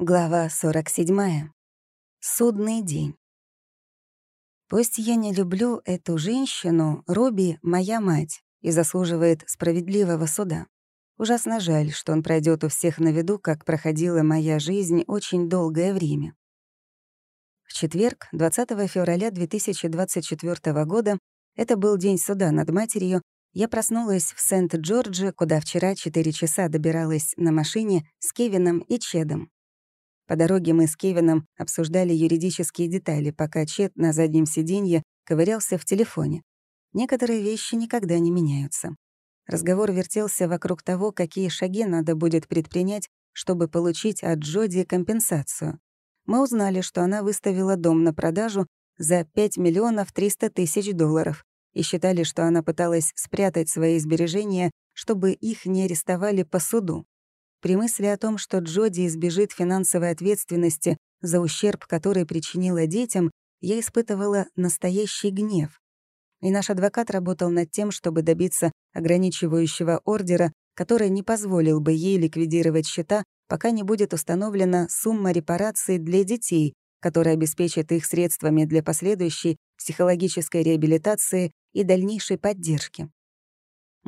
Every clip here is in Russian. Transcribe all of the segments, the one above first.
Глава 47. Судный день. Пусть я не люблю эту женщину, Робби — моя мать и заслуживает справедливого суда. Ужасно жаль, что он пройдет у всех на виду, как проходила моя жизнь очень долгое время. В четверг, 20 февраля 2024 года, это был день суда над матерью, я проснулась в Сент-Джордже, куда вчера 4 часа добиралась на машине с Кевином и Чедом. По дороге мы с Кевином обсуждали юридические детали, пока Чет на заднем сиденье ковырялся в телефоне. Некоторые вещи никогда не меняются. Разговор вертелся вокруг того, какие шаги надо будет предпринять, чтобы получить от Джоди компенсацию. Мы узнали, что она выставила дом на продажу за 5 миллионов 300 тысяч долларов и считали, что она пыталась спрятать свои сбережения, чтобы их не арестовали по суду. При мысли о том, что Джоди избежит финансовой ответственности за ущерб, который причинила детям, я испытывала настоящий гнев. И наш адвокат работал над тем, чтобы добиться ограничивающего ордера, который не позволил бы ей ликвидировать счета, пока не будет установлена сумма репараций для детей, которая обеспечит их средствами для последующей психологической реабилитации и дальнейшей поддержки.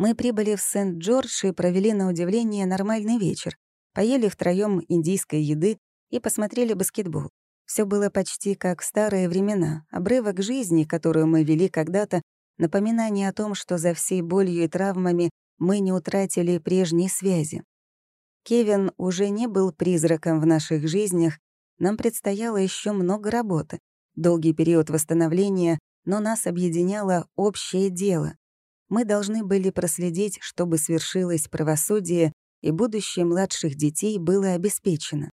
Мы прибыли в Сент-Джордж и провели на удивление нормальный вечер. Поели втроём индийской еды и посмотрели баскетбол. Все было почти как в старые времена, обрывок жизни, которую мы вели когда-то, напоминание о том, что за всей болью и травмами мы не утратили прежней связи. Кевин уже не был призраком в наших жизнях, нам предстояло еще много работы, долгий период восстановления, но нас объединяло общее дело мы должны были проследить, чтобы свершилось правосудие и будущее младших детей было обеспечено.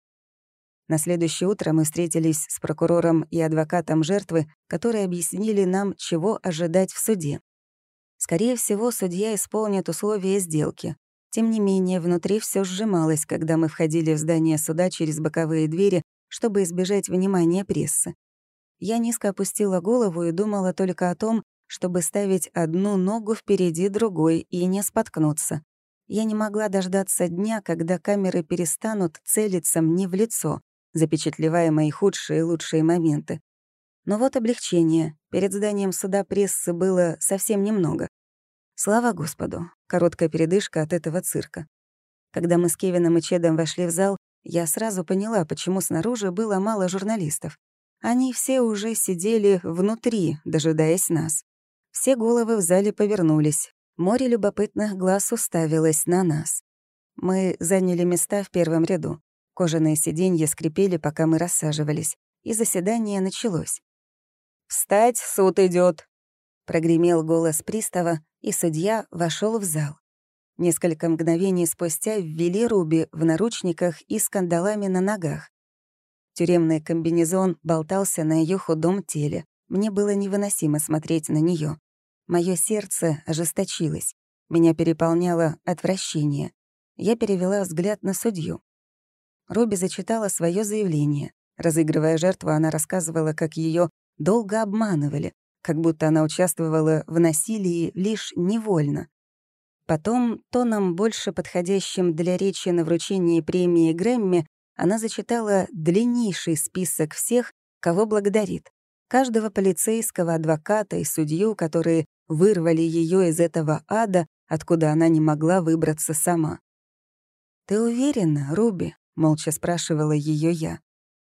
На следующее утро мы встретились с прокурором и адвокатом жертвы, которые объяснили нам, чего ожидать в суде. Скорее всего, судья исполнит условия сделки. Тем не менее, внутри все сжималось, когда мы входили в здание суда через боковые двери, чтобы избежать внимания прессы. Я низко опустила голову и думала только о том, чтобы ставить одну ногу впереди другой и не споткнуться. Я не могла дождаться дня, когда камеры перестанут целиться мне в лицо, запечатлевая мои худшие и лучшие моменты. Но вот облегчение. Перед зданием суда прессы было совсем немного. Слава Господу, короткая передышка от этого цирка. Когда мы с Кевином и Чедом вошли в зал, я сразу поняла, почему снаружи было мало журналистов. Они все уже сидели внутри, дожидаясь нас. Все головы в зале повернулись. Море любопытных глаз уставилось на нас. Мы заняли места в первом ряду. Кожаные сиденья скрипели, пока мы рассаживались, и заседание началось. «Встать, суд идет! прогремел голос пристава, и судья вошел в зал. Несколько мгновений спустя ввели Руби в наручниках и с кандалами на ногах. Тюремный комбинезон болтался на ее худом теле. Мне было невыносимо смотреть на нее. Мое сердце ожесточилось. Меня переполняло отвращение. Я перевела взгляд на судью. Робби зачитала свое заявление. Разыгрывая жертву, она рассказывала, как ее долго обманывали, как будто она участвовала в насилии лишь невольно. Потом, тоном больше подходящим для речи на вручении премии Грэмми, она зачитала длиннейший список всех, кого благодарит каждого полицейского, адвоката и судью, которые вырвали ее из этого ада, откуда она не могла выбраться сама. «Ты уверена, Руби?» — молча спрашивала ее я.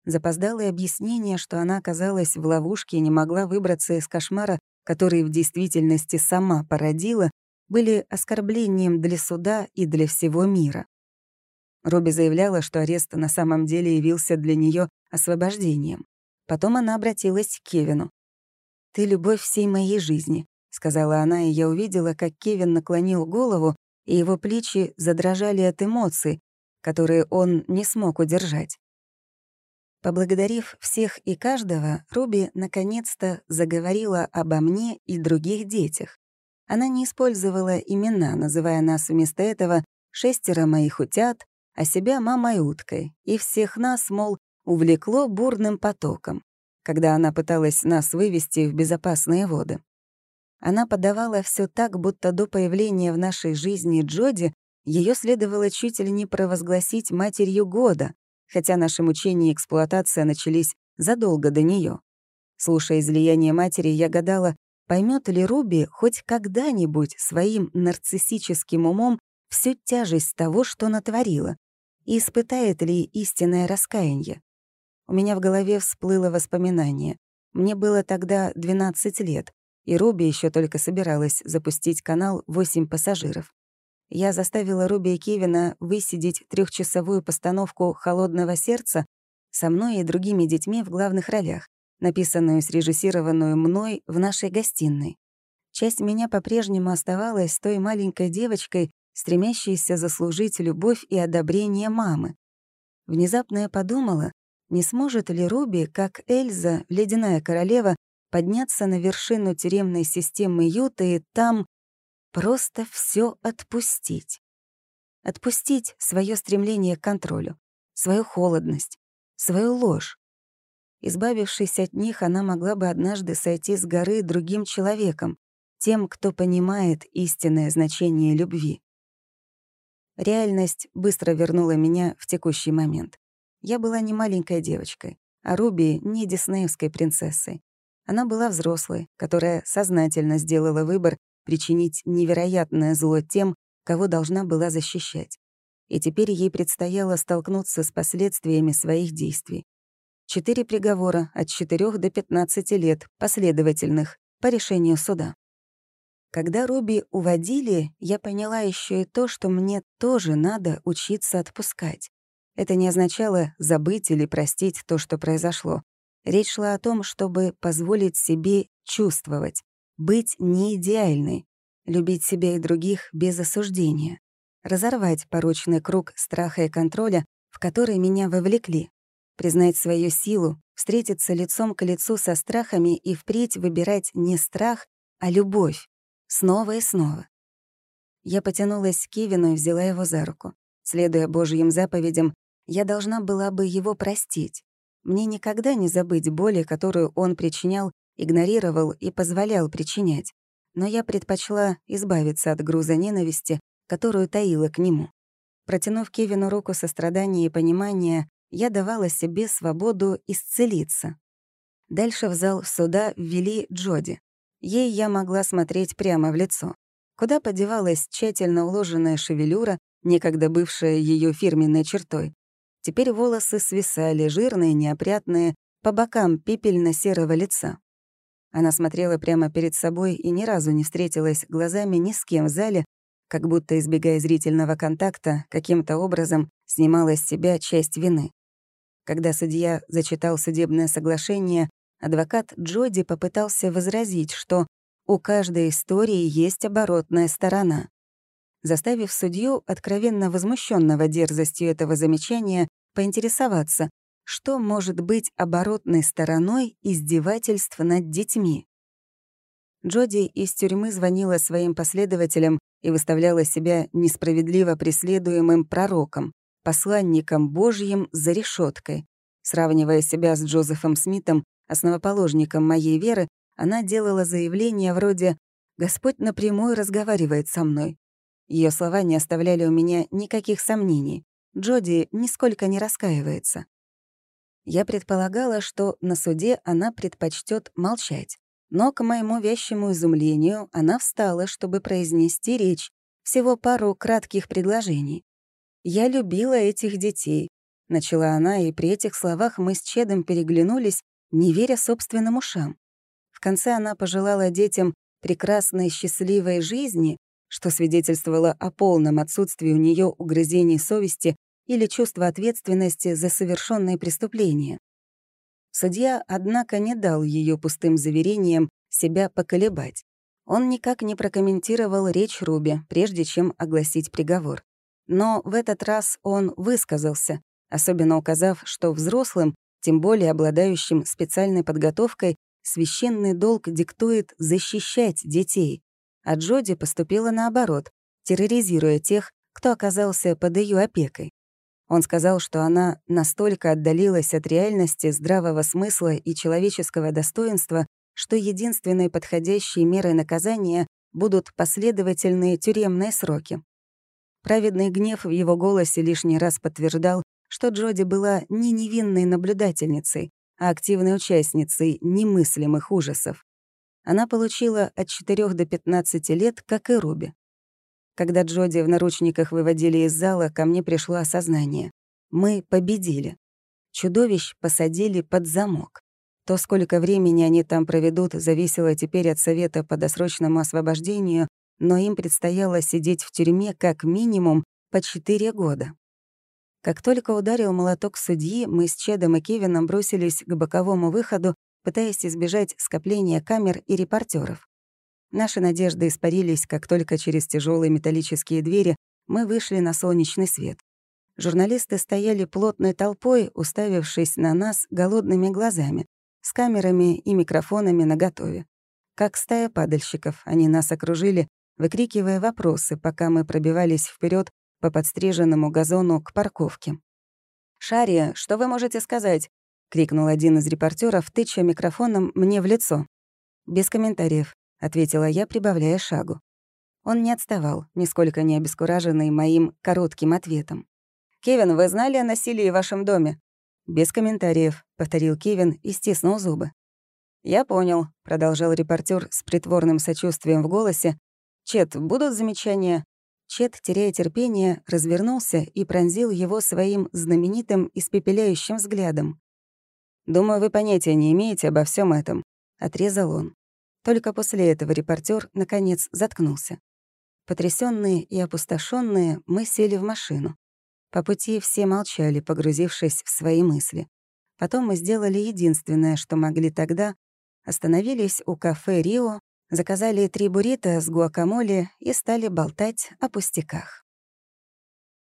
Запоздалое объяснение, что она оказалась в ловушке и не могла выбраться из кошмара, который в действительности сама породила, были оскорблением для суда и для всего мира. Руби заявляла, что арест на самом деле явился для нее освобождением. Потом она обратилась к Кевину. «Ты любовь всей моей жизни», — сказала она, и я увидела, как Кевин наклонил голову, и его плечи задрожали от эмоций, которые он не смог удержать. Поблагодарив всех и каждого, Руби наконец-то заговорила обо мне и других детях. Она не использовала имена, называя нас вместо этого «шестеро моих утят», а себя мамой уткой, и всех нас, мол, увлекло бурным потоком, когда она пыталась нас вывести в безопасные воды. Она подавала все так, будто до появления в нашей жизни Джоди ее следовало чуть ли не провозгласить матерью года, хотя наши мучения и эксплуатация начались задолго до нее. Слушая излияние матери, я гадала, поймет ли Руби хоть когда-нибудь своим нарциссическим умом всю тяжесть того, что натворила, и испытает ли истинное раскаяние. У меня в голове всплыло воспоминание. Мне было тогда 12 лет, и Руби еще только собиралась запустить канал «8 пассажиров». Я заставила Руби и Кевина высидеть трехчасовую постановку «Холодного сердца» со мной и другими детьми в главных ролях, написанную и срежиссированную мной в нашей гостиной. Часть меня по-прежнему оставалась той маленькой девочкой, стремящейся заслужить любовь и одобрение мамы. Внезапно я подумала, не сможет ли Руби, как Эльза, ледяная королева, подняться на вершину тюремной системы Юта и там просто все отпустить. Отпустить свое стремление к контролю, свою холодность, свою ложь. Избавившись от них, она могла бы однажды сойти с горы другим человеком, тем, кто понимает истинное значение любви. Реальность быстро вернула меня в текущий момент. Я была не маленькой девочкой, а Руби — не диснеевской принцессой. Она была взрослой, которая сознательно сделала выбор причинить невероятное зло тем, кого должна была защищать. И теперь ей предстояло столкнуться с последствиями своих действий. Четыре приговора от 4 до 15 лет, последовательных, по решению суда. Когда Руби уводили, я поняла еще и то, что мне тоже надо учиться отпускать. Это не означало забыть или простить то, что произошло. Речь шла о том, чтобы позволить себе чувствовать, быть не идеальной, любить себя и других без осуждения, разорвать порочный круг страха и контроля, в который меня вовлекли, признать свою силу, встретиться лицом к лицу со страхами и впредь выбирать не страх, а любовь, снова и снова. Я потянулась к Кевину и взяла его за руку. Следуя Божьим заповедям, я должна была бы его простить. Мне никогда не забыть боли, которую он причинял, игнорировал и позволял причинять. Но я предпочла избавиться от груза ненависти, которую таила к нему. Протянув Кевину руку сострадания и понимания, я давала себе свободу исцелиться. Дальше в зал суда ввели Джоди. Ей я могла смотреть прямо в лицо. Куда подевалась тщательно уложенная шевелюра, некогда бывшая ее фирменной чертой, Теперь волосы свисали, жирные, неопрятные, по бокам пепельно-серого лица. Она смотрела прямо перед собой и ни разу не встретилась глазами ни с кем в зале, как будто, избегая зрительного контакта, каким-то образом снимала с себя часть вины. Когда судья зачитал судебное соглашение, адвокат Джоди попытался возразить, что у каждой истории есть оборотная сторона заставив судью, откровенно возмущенного дерзостью этого замечания, поинтересоваться, что может быть оборотной стороной издевательств над детьми. Джоди из тюрьмы звонила своим последователям и выставляла себя несправедливо преследуемым пророком, посланником Божьим за решеткой. Сравнивая себя с Джозефом Смитом, основоположником моей веры, она делала заявления вроде «Господь напрямую разговаривает со мной. Ее слова не оставляли у меня никаких сомнений. Джоди нисколько не раскаивается. Я предполагала, что на суде она предпочтет молчать. Но, к моему вещему изумлению, она встала, чтобы произнести речь, всего пару кратких предложений. «Я любила этих детей», — начала она, и при этих словах мы с Чедом переглянулись, не веря собственным ушам. В конце она пожелала детям прекрасной счастливой жизни что свидетельствовало о полном отсутствии у нее угрызений совести или чувства ответственности за совершенные преступления. Судья, однако, не дал ее пустым заверениям себя поколебать. Он никак не прокомментировал речь Руби, прежде чем огласить приговор. Но в этот раз он высказался, особенно указав, что взрослым, тем более обладающим специальной подготовкой, священный долг диктует защищать детей, а Джоди поступила наоборот, терроризируя тех, кто оказался под ее опекой. Он сказал, что она настолько отдалилась от реальности здравого смысла и человеческого достоинства, что единственной подходящей мерой наказания будут последовательные тюремные сроки. Праведный гнев в его голосе лишний раз подтверждал, что Джоди была не невинной наблюдательницей, а активной участницей немыслимых ужасов. Она получила от 4 до 15 лет, как и Руби. Когда Джоди в наручниках выводили из зала, ко мне пришло осознание. Мы победили. Чудовищ посадили под замок. То, сколько времени они там проведут, зависело теперь от Совета по досрочному освобождению, но им предстояло сидеть в тюрьме как минимум по 4 года. Как только ударил молоток судьи, мы с Чедом и Кевином бросились к боковому выходу, пытаясь избежать скопления камер и репортеров. Наши надежды испарились, как только через тяжелые металлические двери мы вышли на солнечный свет. Журналисты стояли плотной толпой, уставившись на нас голодными глазами, с камерами и микрофонами наготове. Как стая падальщиков, они нас окружили, выкрикивая вопросы, пока мы пробивались вперед по подстриженному газону к парковке. «Шария, что вы можете сказать?» — крикнул один из репортеров, тыча микрофоном мне в лицо. «Без комментариев», — ответила я, прибавляя шагу. Он не отставал, нисколько не обескураженный моим коротким ответом. «Кевин, вы знали о насилии в вашем доме?» «Без комментариев», — повторил Кевин и стиснул зубы. «Я понял», — продолжал репортер с притворным сочувствием в голосе. «Чет, будут замечания?» Чет, теряя терпение, развернулся и пронзил его своим знаменитым испепеляющим взглядом. «Думаю, вы понятия не имеете обо всем этом», — отрезал он. Только после этого репортер наконец заткнулся. Потрясенные и опустошенные, мы сели в машину. По пути все молчали, погрузившись в свои мысли. Потом мы сделали единственное, что могли тогда. Остановились у кафе «Рио», Заказали три буррито с гуакамоле и стали болтать о пустяках.